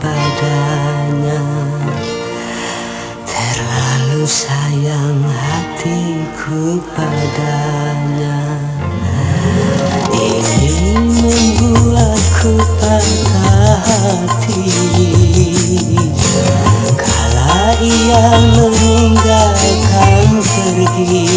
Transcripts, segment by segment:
padanya. Terlalu sayang hatiku padanya. Ini membuatku patah hati. Kala ia meninggalkan pergi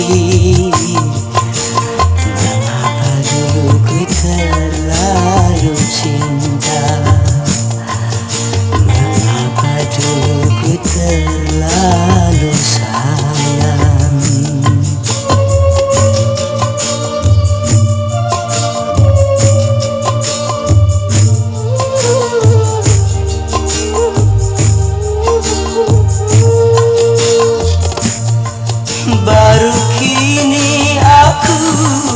kini aku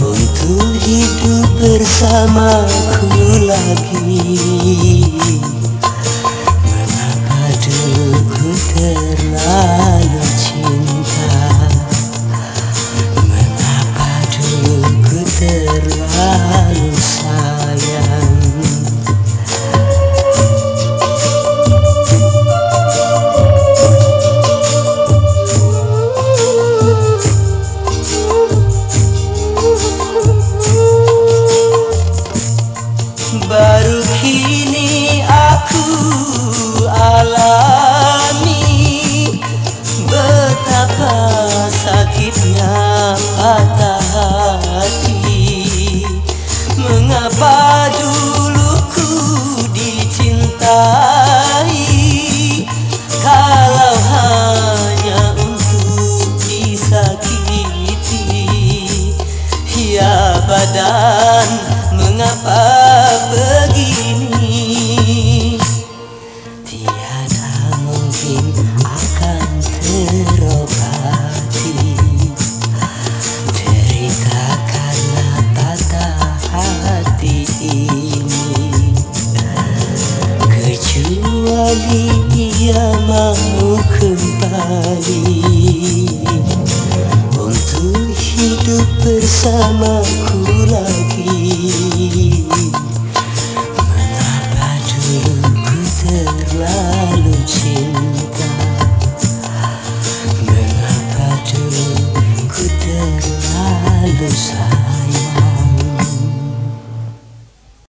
Untuk hidup bersamaku lagi Badan mengapa begini? Tiada mungkin akan terobati. Derita karena patah hati ini. Kecuali ia mau kembali. Untuk hidup bersamaku